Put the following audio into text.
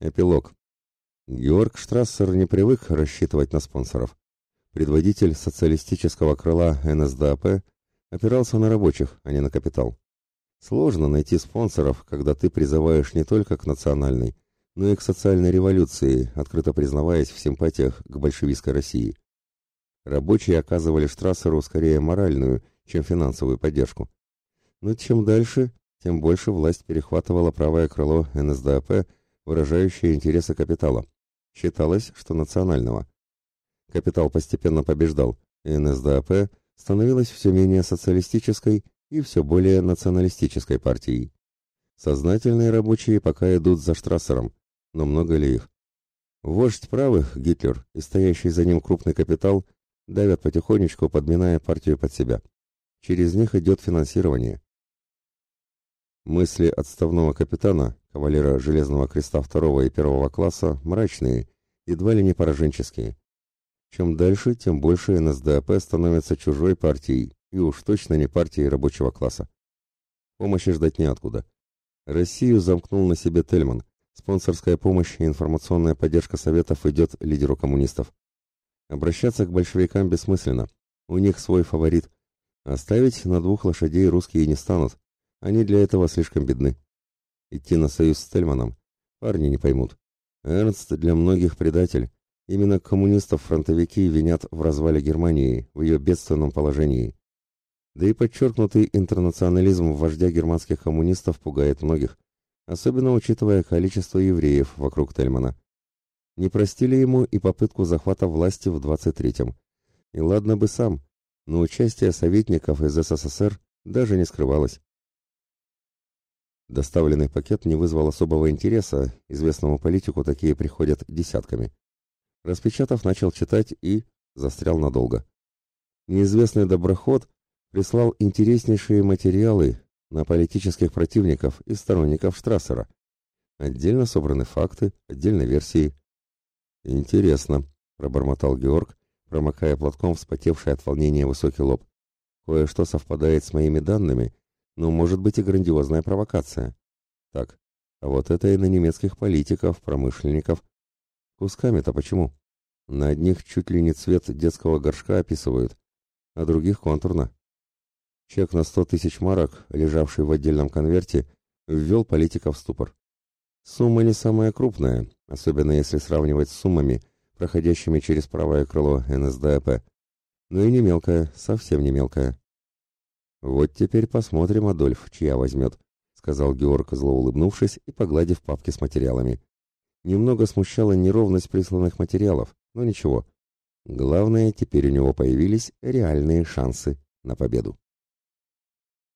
Эпилог. Георг Штрассер не привык рассчитывать на спонсоров. Предводитель социалистического крыла НСДАП опирался на рабочих, а не на капитал. Сложно найти спонсоров, когда ты призываешь не только к национальной, но и к социальной революции, открыто признаваясь в симпатиях к большевистской России. Рабочие оказывали Штрассеру скорее моральную, чем финансовую поддержку. Но чем дальше, тем больше власть перехватывала правое крыло НСДАП выражающее интересы капитала. Считалось, что национального. Капитал постепенно побеждал, и НСДАП становилась все менее социалистической и все более националистической партией. Сознательные рабочие пока идут за Штрассером, но много ли их? Вождь правых, Гитлер, и стоящий за ним крупный капитал давят потихонечку, подминая партию под себя. Через них идет финансирование. Мысли отставного капитана, кавалера Железного Креста второго и первого класса, мрачные, едва ли не пораженческие. Чем дальше, тем больше НСДАП становится чужой партией, и уж точно не партией рабочего класса. Помощи ждать неоткуда. Россию замкнул на себе Тельман. Спонсорская помощь и информационная поддержка Советов идет лидеру коммунистов. Обращаться к большевикам бессмысленно. У них свой фаворит. Оставить на двух лошадей русские не станут, они для этого слишком бедны. Идти на союз с Тельманом парни не поймут. Эрнст для многих предатель. Именно коммунистов фронтовики винят в развале Германии, в ее бедственном положении. Да и подчеркнутый интернационализм вождя германских коммунистов пугает многих, особенно учитывая количество евреев вокруг Тельмана. Не простили ему и попытку захвата власти в 23-м. И ладно бы сам, но участие советников из СССР даже не скрывалось. Доставленный пакет не вызвал особого интереса, известному политику такие приходят десятками. Распечатав, начал читать и застрял надолго. Неизвестный доброход прислал интереснейшие материалы на политических противников и сторонников Штрассера. Отдельно собраны факты, отдельно версии. «Интересно», — пробормотал Георг, промокая платком вспотевший от волнения высокий лоб. «Кое-что совпадает с моими данными, но может быть и грандиозная провокация. Так, а вот это и на немецких политиков, промышленников. Кусками-то почему? На одних чуть ли не цвет детского горшка описывают, а других контурно. Чек на сто тысяч марок, лежавший в отдельном конверте, ввел политика в ступор. Сумма не самая крупная, особенно если сравнивать с суммами, проходящими через правое крыло НСДАП, но и не мелкая, совсем не мелкая. «Вот теперь посмотрим, Адольф, чья возьмет», — сказал Георг, зло улыбнувшись и погладив папки с материалами. Немного смущала неровность присланных материалов, но ничего. Главное, теперь у него появились реальные шансы на победу.